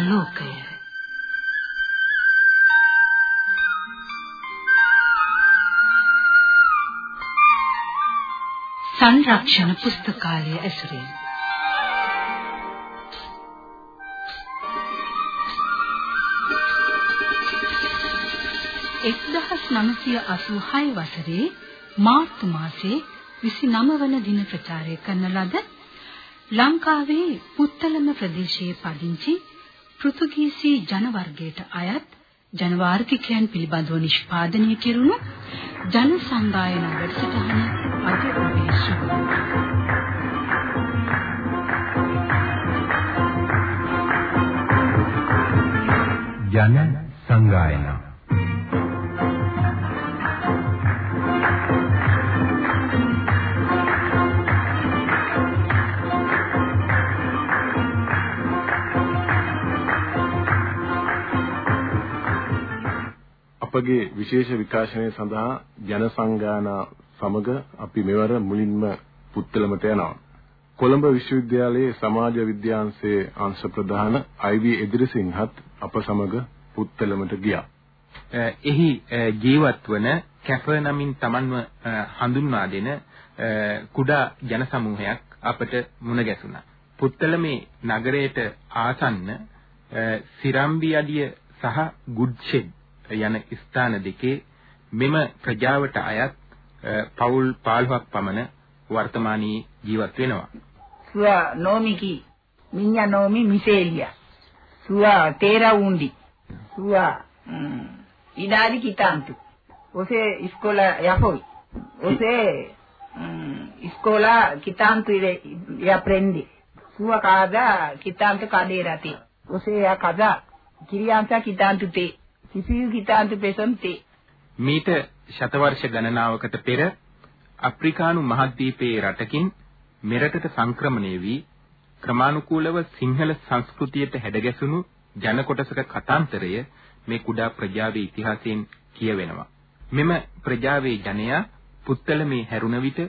පුනරාලෝකය සංරක්ෂණ පුස්තකාලය ඇසුරින්. එක්දහස් නමසය අසූහයි වසරේ මාර්තු මාසේ විසි නම වන දින ප්‍රචාරය කරන ලද ලංකාවේ පුත්තලම ප්‍රදේශයේ පදිංචි පෘතුගීසි ජන වර්ගයට අයත් ජනවාර්ගිකයන් පිළිබඳව නිෂ්පාදනය කෙරුණු ජන සංගායන වැඩසටහන අද ඔබේ ජන සංගායනා. අපගේ විශේෂ විකාශනය සඳහා ජන සංගායනා සමග අපි මෙවර මුලින්ම පුත්තලමට යනවා. කොළඹ විශ්වවිද්‍යාලයේ සමාජ විද්‍යාංශයේ අංශ ප්‍රධාන අයිවි එදිරිසිංහත් අප සමග පුත්තලමට ගියා. එහි ජීවත් වන කැප නමින් Tamanව හඳුන්වා දෙන කුඩා ජන සමූහයක් අපට මුණ ගැසුණා. පුත්තලමේ නගරයට ආසන්න සිරම්බි අඩිය සහ ගුඩ්ෂෙඩ් යන ස්ථාන දෙකේ මෙම ප්‍රජාවට අයත් පවුල් 15ක් පමණ වර්තමානයේ ජීවත් වෙනවා. Sua nome que minha nome Micelia. Sua terra undi. Sua hum, idade que tanto. Você escola já foi. Você hum, escola que tanto e aprende. Sua casa que tanto cadeira tem. Você a casa criança que tanto tem. සිසිල් හිතාන්ත පෙසන්තේ මීට ශතවර්ෂ ගණනාවකට පෙර අප්‍රිකානු මහද්වීපයේ රටකින් මෙරටට සංක්‍රමණය වී ක්‍රමානුකූලව සිංහල සංස්කෘතියට හැඩගැසුණු ජන කොටසක කතාන්තරය මේ කුඩා ප්‍රජාවේ ඉතිහාසයෙන් කියවෙනවා. මෙම ප්‍රජාවේ ජනයා පුත්තලමේ හැරුණ විට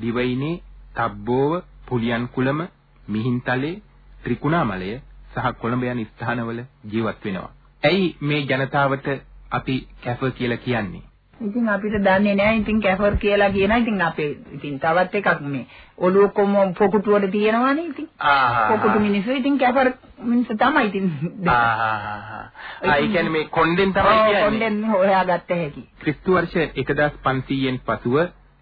දිවයිනේ තබ්බෝව පුලියන් කුලම මිහින්තලේ ත්‍රිකුණාමලය සහ කොළඹ යන ස්ථානවල ජීවත් වෙනවා. ඇයි මේ ජනතාවට අපි කැෆ කියලා කියන්නේ? ඉතින් අපිට දන්නේ නැහැ. ඉතින් කැෆර් කියලා කියනවා. ඉතින් අපේ ඉතින් තවත් එකක් මේ ඔළුව කොම පොකුටුවට තියෙනවානේ ඉතින්. පොකුටු මිනිස්සු. ඉතින් කැෆර් මිනිස්සු තමයි ඉතින් ආ ඒ කියන්නේ මේ කොණ්ඩෙන් තමයි කියන්නේ. කොණ්ඩෙන් හොයාගත්ත හැකි. ක්‍රිස්තු වර්ෂ 1500න් පසුව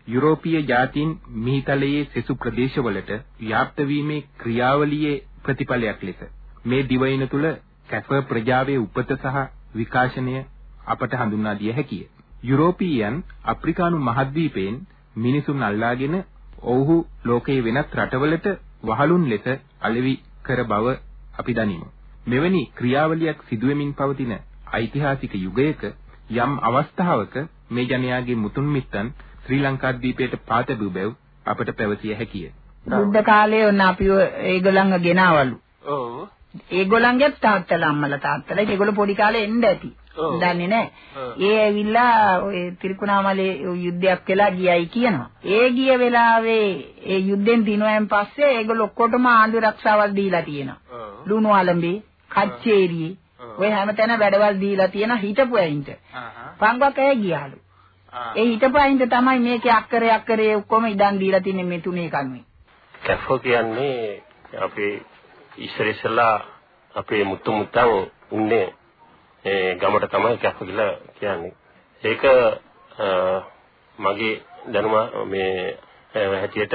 යුරෝපීය ජාතීන් මිහිතලයේ සෙසු ප්‍රදේශවලට ව්‍යාප්ත වීමේ ක්‍රියාවලියේ ප්‍රතිඵලයක් ලෙස මේ දිවයින තුල කැප ප්‍රජාවේ උපත සහ විකාශනය අපට හඳුන්වා දිය හැකිය. යුරෝපීයන් අප්‍රිකානු මහද්වීපයෙන් මිනිසුන් අල්ලාගෙන ඔවුහු ලෝකයේ වෙනත් රටවලට වහලුන් ලෙස අලෙවි කර බව අපි දනිමු. මෙවැනි ක්‍රියාවලියක් සිදුවෙමින් පවතින ඓතිහාසික යුගයක යම් අවස්ථාවක මේ ජනයාගේ මුතුන් මිත්තන් ශ්‍රී ලංකාද්වීපයට පා තැබූ බැව් අපට පැවසිය හැකිය. බුද්ධ කාලයේ ඔන්න අපි ඒගොල්ලන්ව ගෙනාවලු. ඔව්. ඒගොල්ලන්ගේ තාත්තලා අම්මලා තාත්තලා ඒගොල්ලෝ පොඩි කාලේ එන්න ඇති. දන්නේ නැහැ. ඒ ඇවිල්ලා ඔය ත්‍රිකුණාමලේ යුද්ධයක් වෙලා ගියයි කියනවා. ඒ ගිය වෙලාවේ ඒ යුද්ධෙන් දිනුවෙන් පස්සේ ඒගොල්ලෝ ඔක්කොටම ආණ්ඩු රක්ෂාවල් දීලා තියෙනවා. ලුණු ආලම්බේ, කච්චේරියේ ඔය හැමතැන වැඩවල් දීලා තියෙන හිටපු ඇයින්ට. පංගුවක් ඇය ගියාලු. ඒ හිටපු ඇයින්ට තමයි මේකේ අක්කරේ අක්කරේ ඔක්කොම ඉඩම් දීලා තින්නේ මේ තුනේ කන්නේ. කැෆෝ කියන්නේ අපේ ඉස්සර ඉස්සලා අපේ මුතු මුත්තන් ඉන්නේ ඒ ගමට තමයි කැප කියලා කියන්නේ. ඒක මගේ දැනුම මේ හැටියට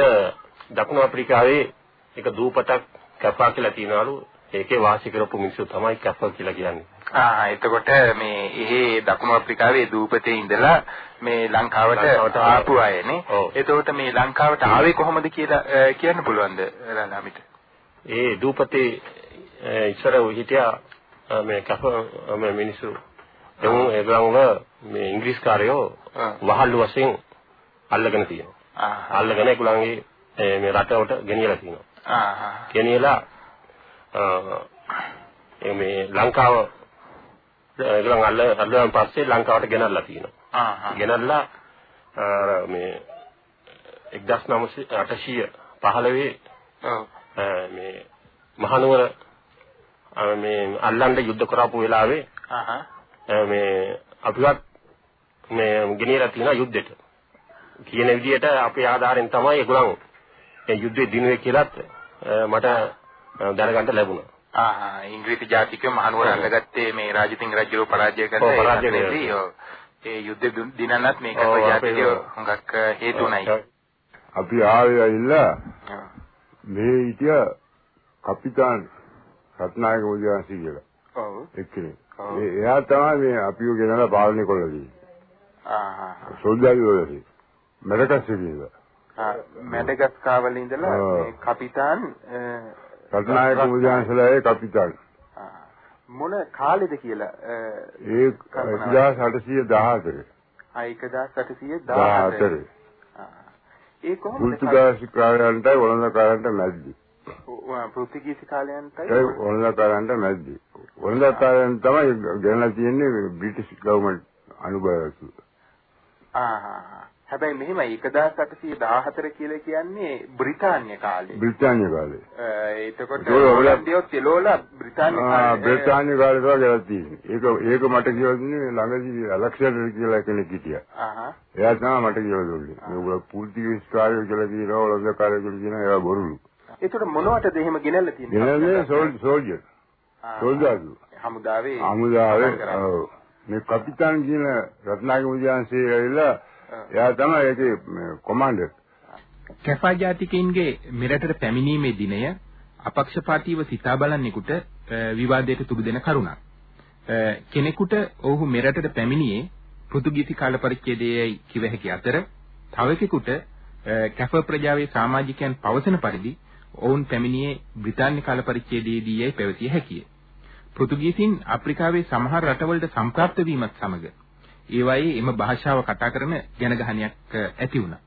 දකුණු අප්‍රිකාවේ එක දූපතක් කැපා කියලා තියනවලු. ඒකේ වාසය කරපු මිනිස්සු තමයි කැප කියලා කියන්නේ. ආ එතකොට මේ එහෙ දකුණු අප්‍රිකාවේ දූපතේ ඉඳලා මේ ලංකාවට ආපු අයනේ. එතකොට මේ ලංකාවට ආවේ කොහොමද කියලා කියන්න පුළුවන්ද ලාමිට? ඒ දූපතේ ඉස්සර හිටියා මේ කැප මේ මිනිස්සු. එමු ඒගොල්ලන්ව මේ ඉංග්‍රීසි කාරයෝ වහල්ලු වශයෙන් අල්ලගෙන තියෙනවා. අල්ලගෙන ඒගොල්ලන්ගේ මේ රටවට ගෙනියලා තියෙනවා. ගෙනියලා මේ ලංකාව ඒගොල්ලන් අල්ල අල්ලන් පස්සේ ලංකාවට ගෙනල්ලා තියෙනවා. ගෙනල්ලා මේ 1915 මේ මහනුවර මේ අල්ලන්න යුද්ධ කරපු වෙලාවේ මේ අපිවත් මේ ගෙනියලා තියෙන යුද්ධෙට. කියන විදිහට අපේ ආධාරයෙන් තමයි ඒගොල්ලන් මේ යුද්ධේ දිනුවේ කියලාත් මට දැනගන්න ලැබුණා. ආහා. ඉංග්‍රීසි ජාතිකයෝ මහනුවර අල්ලගත්තේ මේ රාජසිංහ රජුව පරාජය කරලා ඒ යුද්ධ දිනනත් මේක ප්‍රජාතිකයෝ හුඟක් හේතුණයි. අපි ආවේ ඇවිල්ලා මේ හිටිය කපිතාන් රත්නායක මුදියන්සි කියලා. ඔව්. එක්කෙනෙක්. එයා තමයි මේ අපිව ගෙනලා පාලනය තියෙන්නේ. ආහා. සොල්දාදුවෝ වලදී. මැඩගස්කරේ ආ මැඩගස්කා වල ඉඳලා මේ කපිතාන් රත්නායක මුදියන්සලාගේ කපිතාන්. මොන කාලෙද කියලා ඒ 1814 ආ 1814 ඒ කොහොමද පෘතුගාලි කාලයන්ට වළඳකාරයන්ට මැද්දි. පෘතුගීසි කාලයන්ටයි ඒ වළඳකාරයන්ට මැද්දි. වළඳකාරයන් තමයි ගෙනලා තියෙන්නේ බ්‍රිටිෂ් ගවර්න්මන්ට් අනුභවයක්. ආහා හැබැයි මෙහෙමයි 1814 කියලා කියන්නේ බ්‍රිතාන්‍ය කාලේ. බ්‍රිතාන්‍ය කාලේ. එතකොට හොලන්දියෝ තෙලෝලා බ්‍රිතාන්‍ය කාලේ. ආ බ්‍රිතාන්‍ය කාලේ තමයි තියෙන්නේ. ඒක ඒක මට කියලා දුන්නේ ළඟදී ඇලෙක්සැන්ඩර් කියලා කෙනෙක් හිටියා. ආහා. එයා තමයි මට කියලා දුන්නේ. මේගොල්ලෝ පෘතුගීස් කාර්යය කියලා කියනවා ඔලොන්ද කාර්යය කියලා කියනවා ඒවා බොරුලු. එතකොට මොනවටද එහෙම ගෙනල්ලා තියෙන්නේ? ගෙනල්ලා සෝල්ජර්. සෝල්ජර්ලු. හමුදාවේ. හමුදාවේ. ඔව්. මේ කපිතාන් කියන රත්නායක මුදියන්සේ ඇවිල්ලා එයා තමයි ඒකේ කොමාන්ඩර්. කැෆා ජාතිකයින්ගේ මෙරටට පැමිණීමේ දිනය අපක්ෂපාතීව සිතා බලන්නෙකුට විවාදයට තුඩු දෙන කරුණක්. කෙනෙකුට ඔහු මෙරටට පැමිණියේ පෘතුගීසි කාල පරිච්ඡේදයේයි කිව හැකි අතර තවකෙකුට කැෆ ප්‍රජාවේ සමාජිකයන් පවසන පරිදි ඔවුන් පැමිණියේ බ්‍රිතාන්‍ය කාල පරිච්ඡේදයේදීයි පැවතිය හැකිය. පෘතුගීසින් අප්‍රිකාවේ සමහර රටවලට සම්ප්‍රාප්ත වීමත් සමග ඒවායේ එම භාෂාව කතා කරන ජනගහනයක් ඇති වුණා.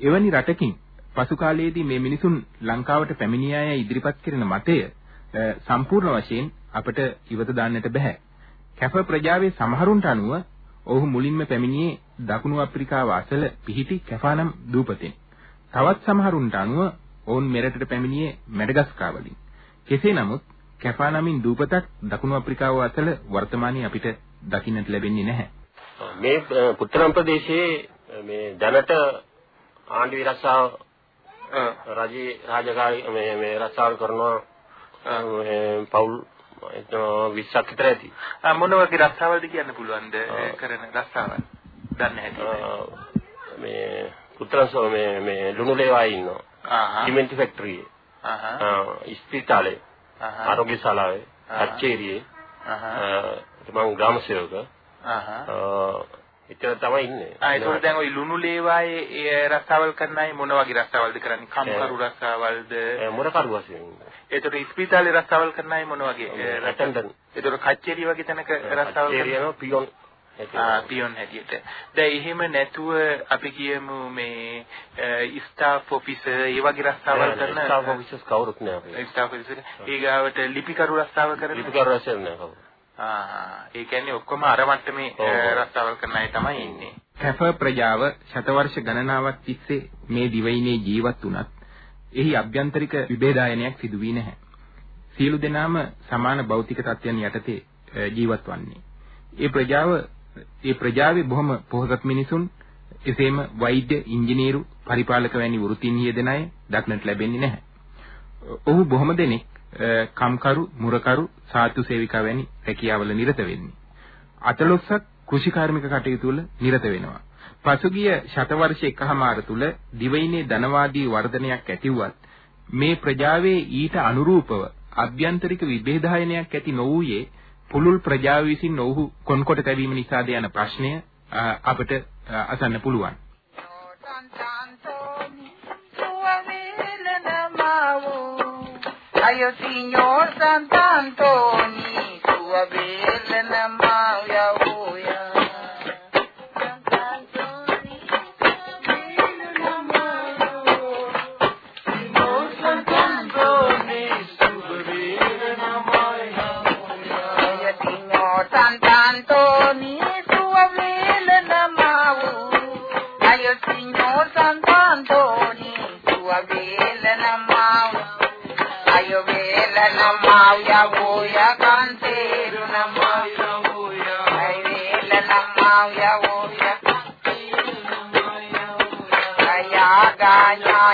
එවැනි රටකින් පසු කාලයේදී මේ මිනිසුන් ලංකාවට පැමිණිය අය ඉදිරිපත් කරන මතය සම්පූර්ණ වශයෙන් අපට ඉවත දාන්නට බෑ. කැප ප්‍රජාවේ සමහරුන්ට අනුව ඔහු මුලින්ම පැමිණියේ දකුණු අප්‍රිකාව අසල පිහිටි කැෆානම් දූපතෙන්. තවත් සමහරුන්ට අනුව ඔවුන් මෙරටට පැමිණියේ මැඩගස්කා වලින්. කෙසේ නමුත් කැෆානමින් දූපතක් දකුණු අප්‍රිකාව අසල වර්තමානයේ අපිට දකින්නට ලැබෙන්නේ නැහැ. මේ පුත්තලම් ප්‍රදේශයේ මේ දැනට ආණ්ඩු විරසාව රජේ රාජකාරී මේ මේ රස්සාව කරනවා මේ පවුල් 20ක් විතර ඇති. මොන වගේ රස්සාවල්ද කියන්න පුළුවන්ද කරන රස්සාවල්? දන්නේ නැති. මේ පුත්තලම් මේ මේ ලුණු ලේවායි ඉන්නවා. ආහ්. සිමෙන්ති ෆැක්ටරියේ. ආහ්. ඉස්පිතාලේ. ආහ්. ආරෝග්‍ය ශාලාවේ. කච්චේරියේ. ආහ්. මම ග්‍රාම සේවක. එතන තමයි ඉන්නේ. ආ ඒකෝ දැන් ওই ලුණු ලේවායේ රස්සාවල් කරන අය මොන වගේ රස්සාවල්ද කරන්නේ? කම්කරු රස්සාවල්ද? මොන කරු වශයෙන්? ඒතර ඉස්පිතාලේ රස්සාවල් කරන අය මොන වගේ? රටෙන්ඩන්. ඒතර කච්චේරි වගේ තැනක රස්සාවල් කරනවා පියොන්. ආ පියොන් හැටියට. දැන් එහෙම නැතුව අපි කියමු මේ ස්ටාෆ් ඔෆිසර් ඒ වගේ රස්සාවල් කරන ස්ටාෆ් ඔෆිසර්ස් කවුරුත් නෑ අපේ. ස්ටාෆ් ඔෆිසර් ඊගාවට ලිපිකරු රස්සාව කරන ලිපිකරු රස්සාව නෑ කවුරු. ඒ කියන්නේ ඔක්කොම අර මට්ටමේ රස්සාවල් කරන අය තමයි ඉන්නේ. කැප ප්‍රජාව ශතවර්ෂ ගණනාවක් තිස්සේ මේ දිවයිනේ ජීවත් වුණත් එහි අභ්‍යන්තරික විභේදායනයක් සිදු වී නැහැ. සියලු දෙනාම සමාන භෞතික තත්ත්වයන් යටතේ ජීවත් වන්නේ. ඒ ප්‍රජාව ඒ ප්‍රජාවේ බොහොම පොහොසත් මිනිසුන් එසේම වෛද්‍ය, ඉංජිනේරු, පරිපාලක වැනි වෘත්තීන් යෙදෙන අය දක්නට ලැබෙන්නේ නැහැ. ඔහු බොහොම දෙනෙක් කම්කරු, මුරකරු, සාතු සේවිකා වැනි රැකියාවල නිරත වෙන්නේ. අතලොස්සක් කෘෂි කාර්මික කටයුතු වල නිරත වෙනවා. පසුගිය ශතවර්ෂ එකහමාර තුල දිවයිනේ ධනවාදී වර්ධනයක් ඇතිවුවත් මේ ප්‍රජාවේ ඊට අනුරූපව අභ්‍යන්තරික විභේදායනයක් ඇති නොවුයේ පුළුල් ප්‍රජාව විසින් ඔවුහු කොන්කොට තැවීම නිසාද යන ප්‍රශ්නය අපට අසන්න පුළුවන්. Ay, oh, Ayo signor Sant'Antonio, tua bella innamorata.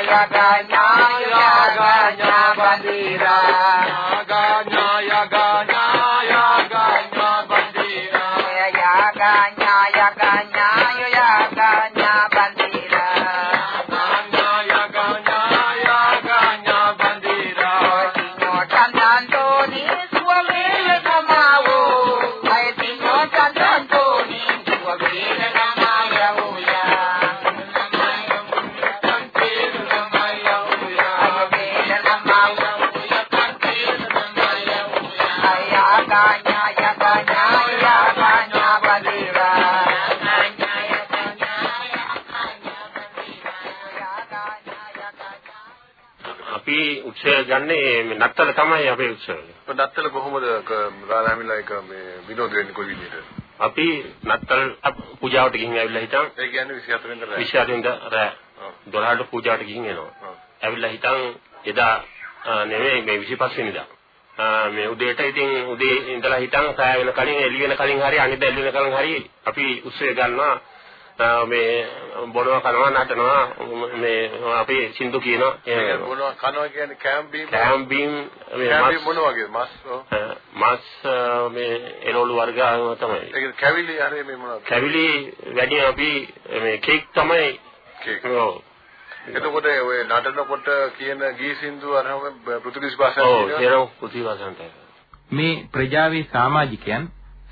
Ganya ya ganya ya ganya bandira. ya ganya ගන්නේ මේ නත්තල තමයි අපේ උත්සවය. නත්තල කොහොමද රාලාමිලා එක මේ විනෝද වෙන්නේ කොයි විදිහට? අපි නත්තල් පූජාවට ගිහින් ඇවිල්ලා හිටන් ඒ කියන්නේ 24 වෙනිදා රෑ. 24 වෙනිදා රෑ 12ට පූජාවට ගිහින් එනවා. ඇවිල්ලා හිටන් එදා අ, නෙවෙයි මේ 25 වෙනිදා. මේ උදේට ඉතින් උදේ ඉඳලා හිටන් සාය වෙන කලින් එළි වෙන කලින් හරි අනිද්දා එළි වෙන කලින් හරි අපි උත්සවය ගන්නවා. මේ බොනවා කනවා නටනවා මේ අපි සින්දු කියනවා කරනවා. මොනවා කනවා කියන්නේ කැම්ප් බීම් කෑම් බීම් මේ කැම්ප් බීම් මස් මොන වගේද මස් ඔව්. මස් මේ එළවලු වර්ග තමයි. ඒ කියන්නේ කැවිලි හරි මේ මොනවද? කැවිලි වැඩි අපි මේ කේක් තමයි කේක්. ඔව්. එතකොට ඔය නටනකොට කියන ගී සින්දු අරහම පෘතුගීස් ඔව් භාෂාවෙන් කියනවා. තේරෙව පුතිවාසන්ට. මේ ප්‍රජාවේ සමාජිකයන්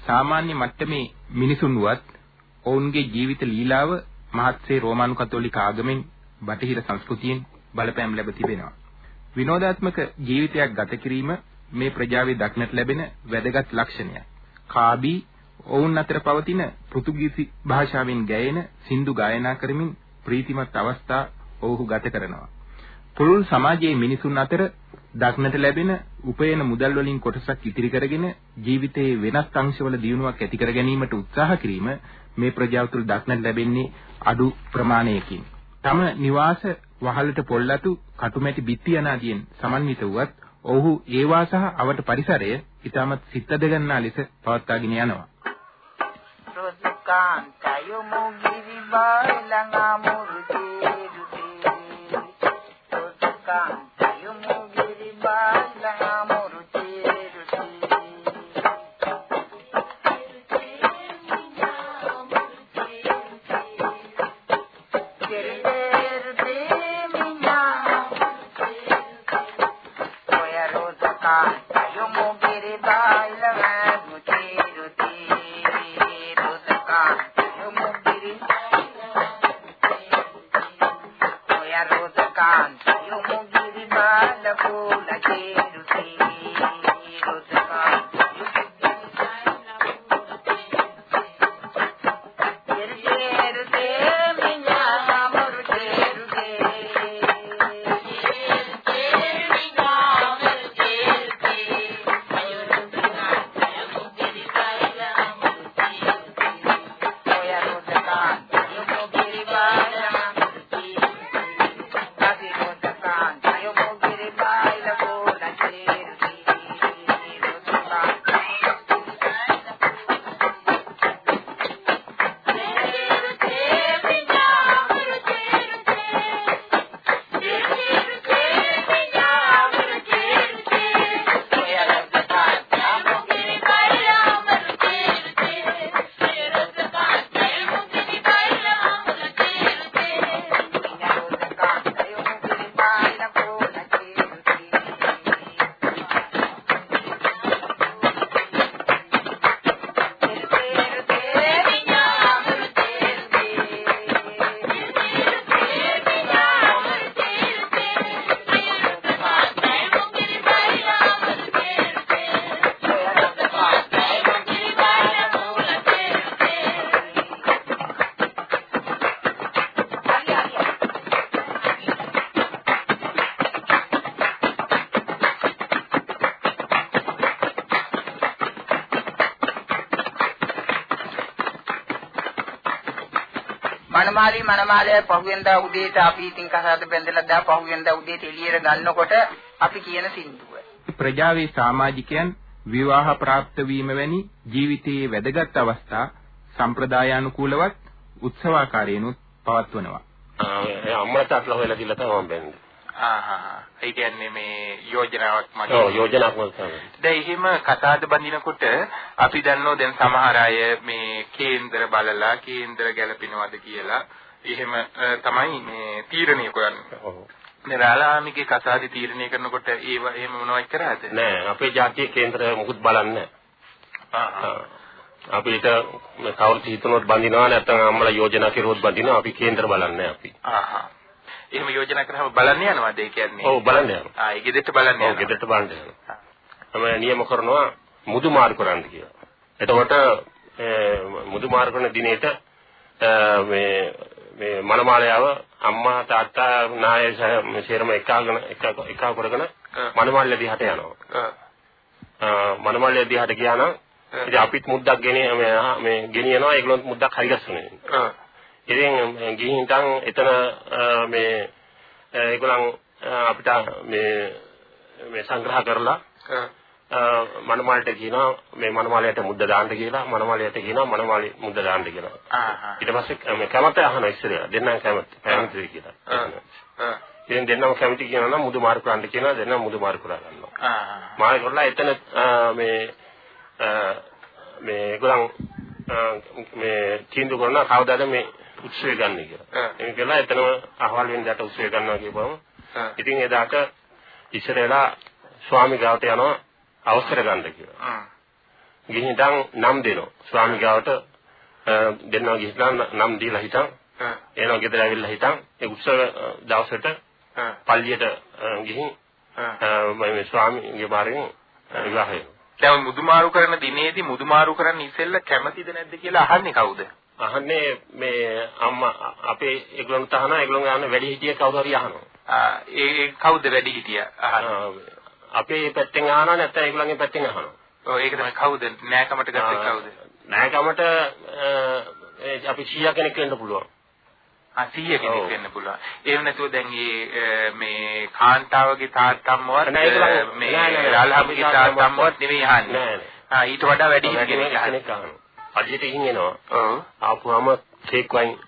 සාමාන්‍ය මට්ටමේ මිනිසුන් වුවත් ඔවුන්ගේ ජීවිත ලීලාව මහත්සේ රෝමානු කතෝලික ආගමෙන් බටහිර සංස්කෘතියෙන් බලපෑම් ලැබ තිබෙනවා. විනෝදාත්මක ජීවිතයක් ගත කිරීම මේ ප්‍රජාවේ දක්නට ලැබෙන වැදගත් ලක්ෂණයක්. කාබී ඔවුන් අතර පවතින පෘතුගීසි භාෂාවෙන් ගැයෙන සින්දු ගායනා කරමින් ප්‍රීතිමත් අවස්ථා ඔවුහු ගත කරනවා. පුළුල් සමාජයේ මිනිසුන් අතර දක්නට ලැබෙන උපයන මුදල් වලින් කොටසක් ඉතිරි කරගෙන ජීවිතයේ වෙනස් අංශවල දියුණුවක් ඇති කර ගැනීමට උත්සාහ කිරීම මේ ප්‍රජාව තුළ දක්නට ලැබෙන්නේ අඩු ප්‍රමාණයකින්. තම නිවාස වහලට පොල්ලතු කටුමැටි බිත්ති අනාදියෙන් සමන්විත වුවත් ඔහු ඒවා සහ අවට පරිසරය ඊටමත් සිත්ද ගන්නා ලෙස පවත්වාගෙන යනවා. Rosukantayo mugiri bailanga muruti ruti Rosukantayo mugiri bailanga මනමාලි මනමාලය පහුවෙන්දා උදේට අපි ඉතින් කසාද බැඳලා දා පහුවෙන්දා උදේට එළියට ගන්නකොට අපි කියන සින්දුව. ප්‍රජාවේ සමාජිකයන් විවාහ ප්‍රාප්ත වීම වැනි ජීවිතයේ වැදගත් අවස්ථා සම්ප්‍රදායානුකූලවත් උත්සවාකාරයෙන්ුත් පවත්වනවා. අම්මලා තාත්තලා හොයලා දීලා තමයි බැන්නේ. ආහා. ඒ කියන්නේ මේ යෝජනාවක් මගේ. ඔව් යෝජනාවක් තමයි. දැන් එහෙම කතාද බඳිනකොට අපි දන්නෝ දැන් සමහර අය මේ කේන්දර බලලා කේන්දර ගැලපෙනවද කියලා එහෙම තමයි මේ තීරණය කරන්නේ. ඔව්. මේ රාලාමිගේ කතාදි තීරණය කරනකොට ඒව එහෙම මොනවද කරාද? නෑ අපේ ජාතිය කේන්දර මුකුත් බලන්නේ. නෑ. අපිට කවුරුත් හිතනොත් බඳිනවා නැත්නම් අම්මලා යෝජනා කරුවොත් බඳිනවා අපි කේන්දර බලන්නේ අපි. ආහා. එහෙම යෝජනා කරාම බලන්න යනවාද ඒ කියන්නේ? ඔව් බලන්න යනවා. ආ ඒ ගෙදරට බලන්න ඔව් යනවා. ගෙදරට බලන්න යනවා. මම නියම කරනවා මුදු මාරු කරන්න කියලා. එතකොට මුදු මාරු කරන දිනේට මේ මේ මනමාලයාව අම්මා තාත්තා නාය සේරම එකාගෙන එක කරගෙන මනමාලිය දිහාට යනවා. මනමාලිය දිහාට ගියා නම් ඉතින් අපිත් මුද්දක් ගෙන මේ ගෙනියනවා ඒගොල්ලොත් මුද්දක් හරි ගස්සනවා. ආ. ඉතින් ගිහින් තන් එතන මේ ඒගොල්ලන් අපිට මේ මේ සංග්‍රහ කරලා මනමාලට කියනවා මේ මනමාලයට මුද්ද දාන්න කියලා මනමාලයට කියනවා මනමාලි මුද්ද දාන්න කියලා. ආහා. ඊට පස්සේ මේ කැමත අහන ඉස්සරහ දෙන්නම් කැමති කැමතිද කියලා. ආ. ආ. ඉතින් දෙන්නම කැමති කියනවා නම් මුදු මාරු කරන්න කියනවා දෙන්නම මුදු මාරු කරා ගන්නවා. ආහා. මාරු කරලා එතන මේ මේ අ, මේ තීන්දුව කරනවා කවදාද මේ උත්සවය ගන්න කියලා. ඒක කියලා එතනම අහවල් වෙනදාට උත්සවය ගන්නවා කියපුවම. ඉතින් එදාට ඉස්සරලා ස්වාමි ගාවට යනවා අවසර ගන්න කියලා. ගිහින් ඉතින් නම් දෙනවා. ස්වාමි ගාවට අ, දෙන්නවා ගිහින් නම් දීලා හිටන්. එනවා ගෙදර ඇවිල්ලා හිටන් ඒ උත්සව දවසට. පල්ලියට ගිහින් ආ. අ, මේ ස්වාමිගේ අ, විවාහය. දැන් මුදුමාරු කරන දිනේදී මුදුමාරු කරන්න ඉස්සෙල්ල කැමතිද නැද්ද කියලා අහන්නේ කවුද? අහන්නේ මේ අම්මා අපේ ඒගොල්ලන්ට අහනවා ඒගොල්ලෝ ගන්න වැඩි හිටිය කවුරු හරි අහනවා. ඒ කවුද වැඩි හිටියා අහන්නේ? අපේ පැත්තෙන් අහනවා නැත්නම් ඒගොල්ලන්ගේ පැත්තෙන් අහනවා. ඔව් ඒක තමයි කවුද? නෑකමට ගත්තේ කවුද? නෑකමට අපි 100 කෙනෙක් වෙන්න පුළුවන්. ආ 100 කෙනෙක්. වෙන්න පුළුවන්. එහෙම නැතුව දැන් මේ මේ කාන්තාවගේ තාත්තම්මවත් මේ. රාලහම්ගේ තාත්තම්මවත් නෙවෙයි අහන්නේ. ආ ඊට වඩා වැඩි කෙනෙක් අහනවා. අදිට ගිහින් එනවා. ඔව්. ආපුවම කේක් වයින්.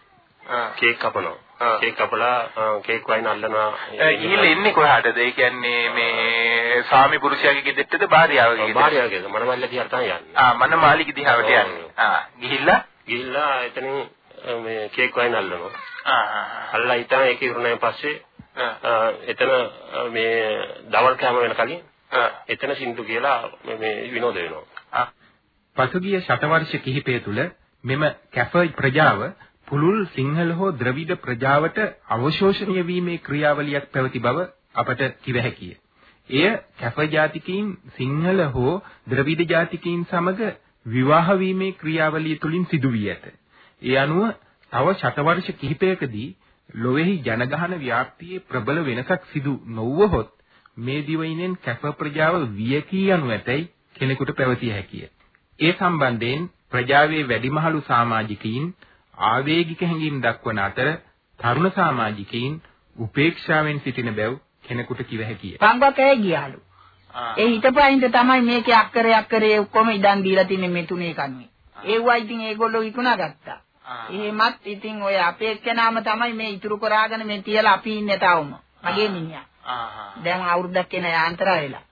කේක් කපනවා. කේක් කපලා කේක් වයින් අල්ලනවා. ගිහිල්ලා එන්නේ කොහාටද? ඒ කියන්නේ මේ ස්වාමි පුරුෂයාගේ ගෙදරටද භාර්යාවගේ ගෙදරටද? භාර්යාවගේ මනවල්ල දිහාට තමයි යන්නේ. ආ මන මාලිගේ දිහාවට. යන්නේ. ආ ගිහිල්ලා ගිහිල්ලා එතනින් මේ කේක් වයින් අල්ලනවා. ආ ආ අල්ලලා හිටන් ඒක ඉවරණයෙන් පස්සේ එතන මේ දවල් කෑම වෙන කලින් ආ එතන සින්දු කියලා මේ- මේ විනෝද වෙනවා. ආ. පසුගිය ශතවර්ෂ කිහිපය තුළ මෙම කැෆ ප්‍රජාව පුළුල් සිංහල හෝ ද්‍රවිඩ ප්‍රජාවට අවශෝෂණය වීමේ ක්‍රියාවලියක් පැවති බව අපට කිව හැකිය. එය කැෆ ජාතිකයින් සිංහල හෝ ද්‍රවිඩ ජාතිකයින් සමග විවාහ වීමේ ක්‍රියාවලිය තුලින් සිදු වී ඇත. ඒ අනුව තව ශතවර්ෂ කිහිපයකදී ලොවේහි ජනගහන ව්‍යාප්තියේ ප්‍රබල වෙනසක් සිදු නොවුවහොත් මේ දිවයිනෙන් කැප ප්‍රජාව වියකී යනු ඇතැයි කෙනෙකුට පැවතිය හැකිය. ඒ සම්බන්ධයෙන් ප්‍රජාවේ වැඩිමහලු සමාජිකයින් ආවේගික හැඟීම් දක්වන අතර තරුණ සමාජිකයින් උපේක්ෂාවෙන් සිටින බැව් කෙනෙකුට කිව හැකිය. පංගවකේ ගියාලු. ඒ හිටපයින්ද තමයි මේකේ අක්කරේ අක්කරේ ඔක්කොම ඉඩම් දීලා තින්නේ මේ තුනේ කන්නේ. ඒවා ඉතින් ඒගොල්ලෝ විකුණා ගත්තා. එහෙමත් ඉතින් ඔය අපේ එක්කෙනාම තමයි මේ ඉතුරු කරාගෙන මේ තියලා අපි ඉන්නේ තාවම. මගේ මිනිහා. දැන් අවුරුද්දක් එන යාන්තර වෙලා.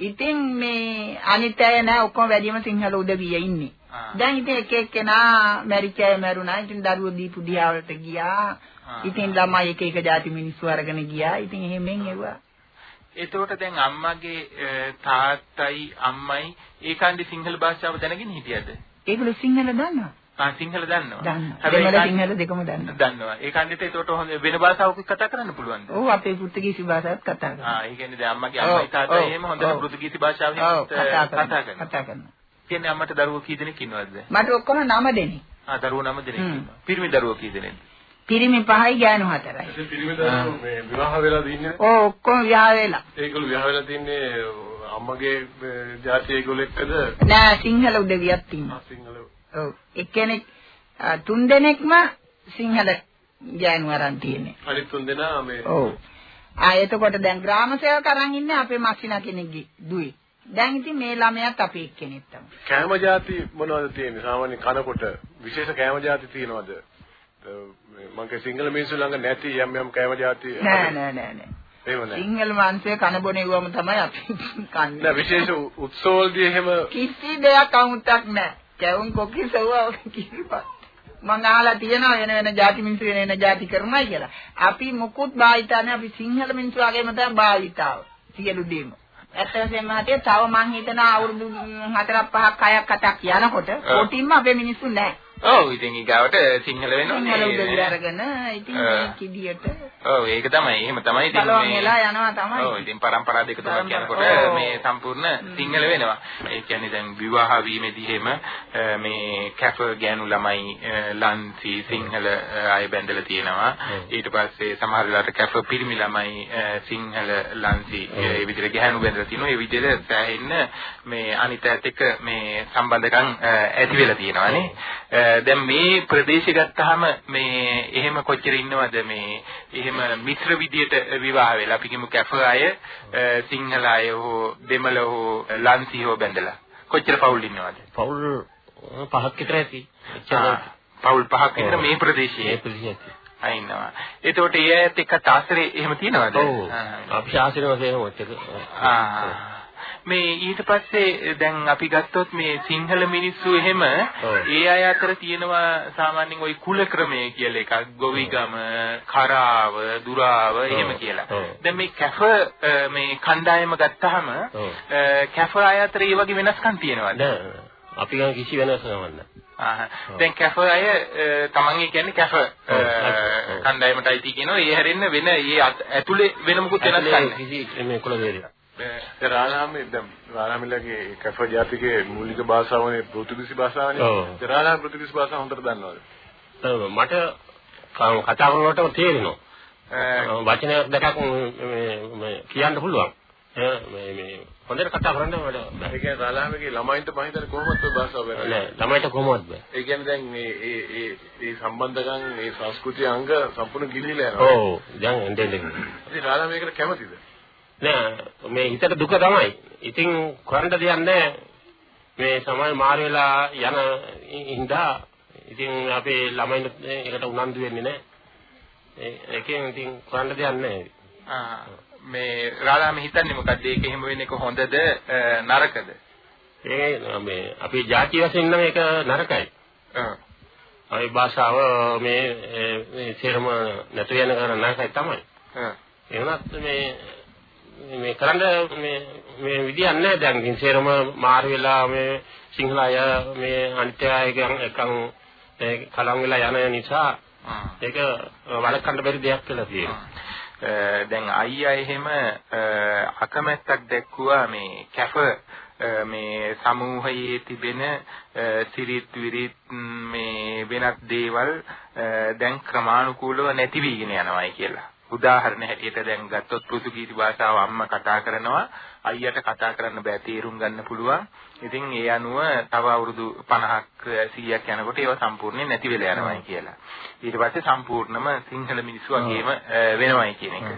ඉතින් මේ අනිත් අය නෑ ඔක්කොම වැඩිම සිංහල උදවිය ඉන්නේ. දැන් ඉතින් එක එක්කෙනා මැරිච්ච අය මැරුණා. ඉතින් දරුවෝ දීපු දිහාවලට ගියා. ඉතින් ළමයි එක එක જાති මිනිස්සු අරගෙන ගියා. ඉතින් එහෙමෙන් එවුවා. එතකොට දැන් අම්මගේ තාත්තයි අම්මයි ඒ කන්දි සිංහල භාෂාව දැනගෙන හිටියද? ඒගොල්ලෝ සිංහල දන්නවා. ආ සිංහල දන්නවා. කන්- සිංහල දෙකම දන්නවා. දන්නවා. ඒ කන්දිට එතකොට හොඳ වෙන භාෂාවක කතා කරන්න පුළුවන්ද? ඔව් අපේ පුර්තුගීසි භාෂාවත් කතා කරනවා. ආ ඒ කියන්නේ දැන් අම්මගේ අම්මයි තාත්තයි ඔව්, එහෙම හොඳට. පෘතුගීසි භාෂාවෙන් කතා. කරනවා. කතා කරනවා. කියන්නේ අම්මට දරුවෝ කී දෙනෙක් ඉන්නවද? මට ඔක්කොම නම දෙන්නේ. ආ දරුවෝ නම දෙනෙක් හ්ම්. ඉන්නවා. පිරිමි දරුවෝ කී දෙනෙක්ද? පිරිමි පහයි ගෑනු හතරයි. පිරිමිදා මේ විවාහ වෙලා තින්නේ ඔව් ඔක්කොම විවාහ වෙලා. ඒගොල්ලෝ විවාහ වෙලා තින්නේ අම්මගේ ජාතිය ඒගොල්ලෝ එක්කද නෑ සිංහල උදවියක් ඉන්නවා. සිංහල ඔව් එක්කෙනෙක් තුන් දෙනෙක්ම සිංහල ගෑනු අරන් තියෙන්නේ. අනිත් තුන් දෙනා මේ ඔව්. ආ එතකොට දැන් ග්‍රාම සේවක අරන් ඉන්නේ අපේ මස්සිනා කෙනෙක්ගේ දුවේ. දැන් ඉතින් මේ ළමයාත් අපි එක්කෙනෙක් තමයි. කෑම જાති මොනවද තියෙන්නේ? සාමාන්‍ය කනකොට විශේෂ කෑම જાති තියෙනවද? මම කිය සිංහල මිනිස්සු ළඟ නැති යම් යම් කෑම જાති නෑ නෑ නෑ නෑ. එහෙම නෑ. සිංහල මාංශය කන බොනේ වුවම තමයි අපි කන්නේ. නෑ විශේෂ උත්සවවලදී එහෙම කිසි දෙයක් අමුතක් නෑ. කැවුම් කොකි සවවා කිසිපත්. මං අහලා තියෙනවා වෙන වෙන ಜಾති මිනිස්සු වෙන වෙන ಜಾති කරනවායි කියලා. අපි මුකුත් භාවිතානේ අපි සිංහල මිනිස්සු වගේම තමයි භාවිතාව. සියලු දේම. ඇත්ත වශයෙන්ම හිතේ තව මං හිතනවා අවුරුදු 4ක් 5ක් 6ක් 7ක් යනකොට කොටින්ම අපේ මිනිස්සු නැහැ. ඔව් ඉතින් ඊගාවට සිංහල වෙනවනේ සිංහල උදවිය අරගෙන ඉතින් කිඩියට ඔව් ඒක තමයි. එහෙම තමයි ඉතින් මේ වෙලා යනවා තමයි. ඔව් ඉතින් પરම්පරා දෙක තුනක් යනකොට මේ සම්පූර්ණ සිංහල වෙනවා. ඒ කියන්නේ දැන් විවාහ වීමේදී එහෙම මේ කැප ගෑනු ළමයි ලන්සි සිංහල අය බැඳලා තියෙනවා. ඊට පස්සේ සමහර වෙලාවට කැප පිරිමි ළමයි සිංහල ලන්සි ඒ විදිහට ගැහණු බැඳලා තිනවා ඒ විදිහට සෑහෙන්න මේ අනිත් ඇත් එක්ක මේ සම්බන්ධකම් ඇති වෙලා තියෙනවානේ දැන් මේ ප්‍රදේශය ගත්තාම මේ එහෙම කොච්චර ඉන්නවද මේ එහෙම මිශ්‍ර විදියට විවාහ වෙලා අපි කියමු කැෆ අය සිංහල අය හෝ දෙමළ හෝ ලන්සි හෝ බැඳලා කොච්චර පවුල් ඉන්නවද? පවුල් පහක් විතර ඇති. පවුල් පහක් විතර. මේ ප්‍රදේශයේ. අයින්නවා. එතකොට ඒ ඇයත් එක්ක තාසරේ එහෙම තියෙනවද? ඔව්. අපි ශාසනය වශයෙන් ඔච්චර. ආ. මේ ඊට පස්සේ දැන් අපි ගත්තොත් මේ සිංහල මිනිස්සු එහෙම ඒ අය අතර තියෙනවා සාමාන්‍යයෙන් ওই කුල ක්‍රමය කියලා එකක් ගොවිගම කරාව දුරාව එහෙම කියලා. දැන් මේ කැෆ අ, මේ කණ්ඩායම ගත්තාම. අ, කැෆ අය අතර ඒ වගේ වෙනස්කම් තියෙනවද? අපි ගාන කිසි වෙනසක් නැහැ. ආහ්. දැන් කැෆ අය තමන් කියන්නේ කැෆ අ, ඔව්. කණ්ඩායමට අයිති කියනවා. ඒ හැරෙන්න වෙන ඒ ඇතුලේ වෙන මොකුත් වෙනස්කම් නැහැ. කිසි මේ කුල වේදයක්. රාණාමේ දැන් රාණාමිලගේ කැෆ ජාතිකයේ මූලික භාෂාවනේ පෘතුගීසි භාෂාවනේ. දැන් රාණාම පෘතුගීසි භාෂාව හොඳට දන්නවද? ඔව්, මට කතා කරනකොට තේරෙනවා. වචන දෙකක් මේ මේ කියන්න පුළුවන්. ඒ මේ මේ හොඳට කතා කරන්න මට බෑ. ඒ කියන්නේ රාණාමේගේ ළමයින්ට මම හිතන්නේ කොහොමද ඔය භාෂාව වෙන්නේ? නෑ ළමයිට කොහොමවත් බෑ. ඒ කියන්නේ දැන් මේ ඒ ඒ ඒ සම්බන්ධකම් ඒ සංස්කෘතිය අංග සම්පූර්ණ ගිලිහිලා යනවා. ඔව් දැන් එන්න. ඉතින් රාණා මේකට කැමතිද? නෑ මේ හිතට දුක තමයි. ඉතින් කරන්න දෙයක් නෑ. මේ සමය මාරු වෙලා යන හින්දා ඉතින් අපේ ළමයින් ඒකට උනන්දු වෙන්නේ නෑ. ඒකෙන් ඉතින් කරන්න දෙයක් නෑ. ආ, මේ රාලාම හිතන්නේ මොකද්ද? ඒක එහෙම වෙන එක හොඳද අ, නරකද? ඒ මේ අපේ ජාති වශයෙන් නම් ඒක නරකයි. ආ. අපි භාෂාව මේ මේ සේරම නැතු වෙන කරන නරකයි තමයි. ආ. වුණත් මේ මේ කරන්න මේ මේ විදියක් නැහැ දැන් ඉතින් සේරම මාරු වෙලා මේ සිංහල අය මේ අනිත්‍ය අයගෙන් එකන් ඒ කලම් වෙලා යන නිසා. ඒක වළක්වන්න බැරි දෙයක් කියලා තියෙනවා. දැන් අයියා එහෙම අකමැත්තක් දැක්වුවා මේ කැෆ මේ සමූහයේ තිබෙන සිරිත් විරිත් ම්, වෙනත් දේවල් දැන් ක්‍රමානුකූලව නැති වීගෙන යනවායි කියලා. උදාහරණ හැටියට දැන් ගත්තොත් පෘතුගීසි භාෂාව අම්මා කතා කරනවා අයියට කතා කරන්න බෑ තේරුම් ගන්න පුළුවන්. ඉතින් ඒ අනුව තව අවුරුදු 50ක් 100ක් යනකොට ඒවා සම්පූර්ණයෙන් නැති වෙලා යනවායි කියලා. ඊට පස්සේ සම්පූර්ණම සිංහල මිනිස්සු වගේම වෙනවයි කියන එක.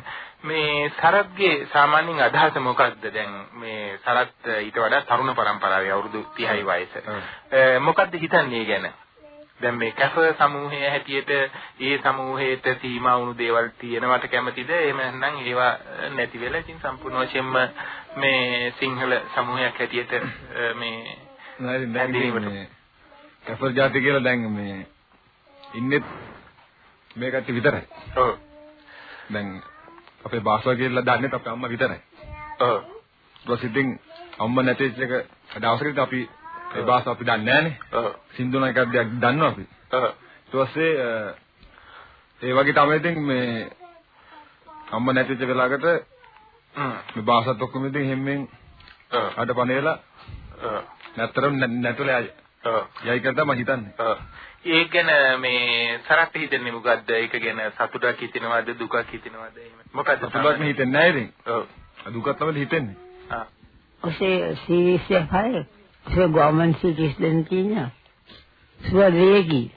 මේ සරත්ගේ සාමාන්‍යයෙන් අදහස මොකක්ද දැන් මේ සරත් ඊට වඩා තරුණ පරම්පරාවේ අවුරුදු 30යි වයස. මොකක්ද හිතන්නේ ගැන? දැන් මේ කැෆ සමූහය හැටියට ඒ සමූහයට සීමා වුණු දේවල් තියෙනවට කැමතිද? එහෙම නැත්නම් ඒවා නැති වෙලා ඉතින් සම්පූර්ණ වශයෙන්ම මේ සිංහල සමූහයක් හැටියට මේ කැෆර් ජාති කියලා දැන් මේ ඉන්නේ මේ කට්ටිය විතරයි. ඔව් දැන් අපේ භාෂාව කියලා දන්නේ අපේ අම්මා විතරයි. ඔව් ඊට පස්සේ ඉතින් අම්මා නැතිච්ච එක දවසකට අපි ඒ භාෂාව අපි දන්නේ නැහනේ. ඔව් සින්දුන එකක් දෙයක් දන්නවා අපි. ඔව් ඊට පස්සේ ඒ වගේ තමයි ඉතින් මේ අම්මා නැතිච්ච වෙලාවකට මේ භාෂාවත් ඔක්කොම ඉතින් හැම්මෙන් ඔව් අඩ පණේලා ඔව් නැත්තරම් නැ- නැතුලා යයි. ඔව් යයි කියලා තමයි හිතන්නේ. ඔව්. ඒක ගැන මේ සරත් හිතන්නේ මොකද්ද? ඒක ගැන සතුටක් හිතෙනවද දුකක් හිතෙනවද එහෙම? මොකද්ද? සතුටක් හිතෙන්නේ නැහැ ඉතින්. ඔව්. දුකක් තමයි හිතෙන්නේ. ආ. Você, se você जैसे गवर्नमेंट से किस दिन की ना सुबह देगी।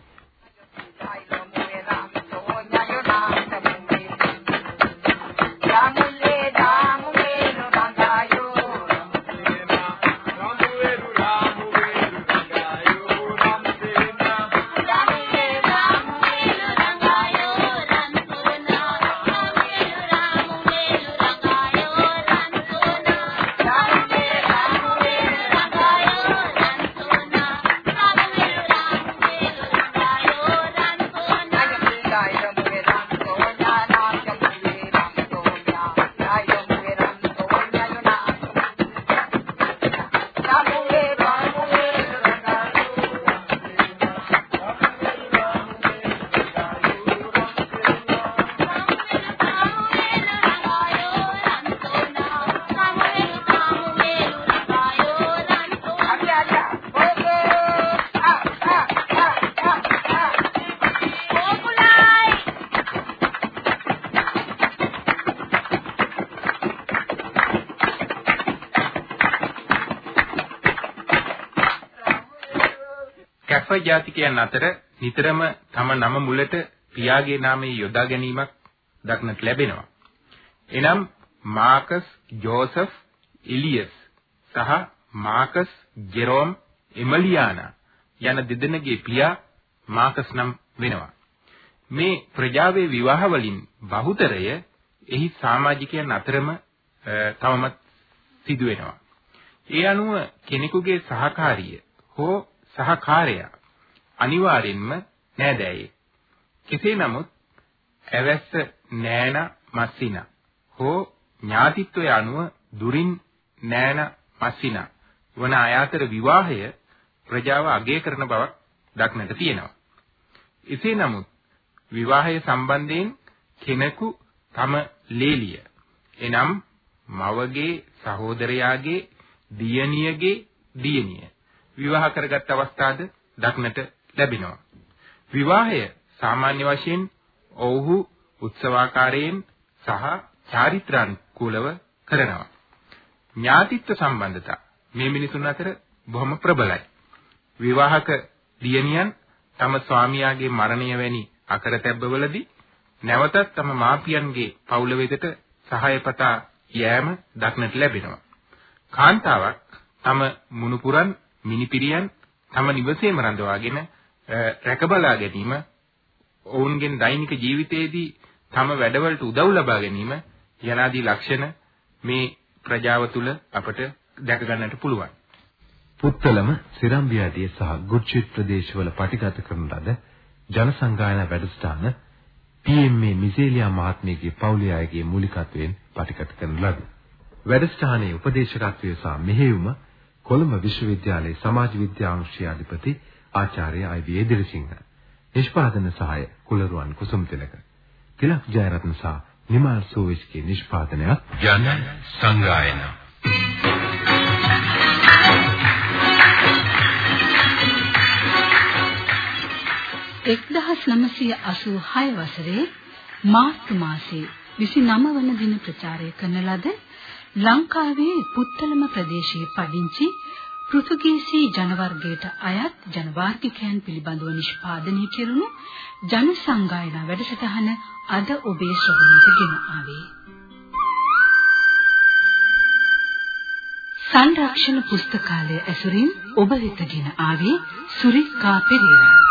කැෆ ජාතිකයන් අතර නිතරම තම නම මුලට පියාගේ නාමයේ යොදා ගැනීමක් දක්නට ලැබෙනවා. එනම් මාකස් ජෝසෆ් ඉලියස් සහ මාකස් ජෙරෝම් එමලියානා යන දෙදෙනාගේ පියා මාකස් නම් වෙනවා. මේ ප්‍රජාවේ විවාහ වලින් බහුතරය එහි සමාජිකයන් අතරම තවමත් සිදු වෙනවා. ඒ අනුව කෙනෙකුගේ සහකාරිය හෝ සහකාරය අනිවාර්යෙන්ම නෑදෑයෙක්. කෙසේ නමුත් ඇවැස්ස නෑන මස්සින හෝ ඥාතිත්වය අනුව දුරින් නෑන මස්සින වන ආයතර විවාහය ප්‍රජාව අගය කරන බවක් දක්නට තියෙනවා. එසේ නමුත් විවාහය සම්බන්ධයෙන් කෙනෙකු තම ලේලිය එනම් මවගේ සහෝදරයාගේ දියණියගේ දියණිය විවාහ කරගත් අවස්ථාද දක්නට ලැබෙනවා. විවාහය සාමාන්‍ය වශයෙන් ඔවුහු උත්සවාකාරයෙන් සහ චාරිත්‍රානුකූලව කරනවා. ඥාතිත්ව සම්බන්ධතා මේ මිනිසුන් අතර බොහොම ප්‍රබලයි. විවාහක දියණියන් තම ස්වාමියාගේ මරණය වැනි අකරතැබ්බවලදී නැවතත් තම මාපියන්ගේ පවුල වෙතට සහායපතා යෑම දක්නට ලැබෙනවා. කාන්තාවක් තම මුණුපුරන් මිනිපිරියන් තම නිවසේම රඳවාගෙන රැකබලා ගැනීම ඔවුන්ගෙන් දෛනික ජීවිතයේදී තම වැඩවලට උදව් ලබා ගැනීම යනාදී ලක්ෂණ මේ ප්‍රජාව තුළ අපට දැක ගන්නට පුළුවන්. පුත්තලම සිරම්බියාදී සහ ගුච්චිත් ප්‍රදේශවල පටිගත කරන ලද ජනසංගායනා වැඩසටහන පී.එම්.ඒ. මිසේලියා මහත්මියගේ පවුලේ අයගේ මූලිකත්වයෙන් පටිගත කරන ලදී. වැඩසටහනේ උපදේශකත්වය සහ මෙහෙයුම කොළඹ විශ්වවිද්‍යාලයේ සමාජ විද්‍යාංශයේ අධිපති ආචාර්ය අයි.වී. එදිරිසිංහ. නිෂ්පාදන සහාය කුලරුවන් කුසුම්තිලක. තිලක් ජයරත්න සහ නිමාල් සෝවිස්ගේ නිෂ්පාදනයක් ජන සංගායනා 1986 වසරේ මාර්තු මාසයේ 29 වන දින ප්‍රචාරය කරන ලද ලංකාවේ පුත්තලම ප්‍රදේශයේ පදිංචි පෘතුගීසි ජනවර්ගයට අයත් ජනවාර්ගිකයන් පිළිබඳව නිෂ්පාදනය කෙරුණු ජන සංගායනා වැඩසටහන අද ඔබේ ශ්‍රවණයට ගෙන ආවේ. සංරක්ෂණ පුස්තකාලය ඇසුරින් ඔබ වෙතගෙන ආවේ සුරිකා පෙරේරා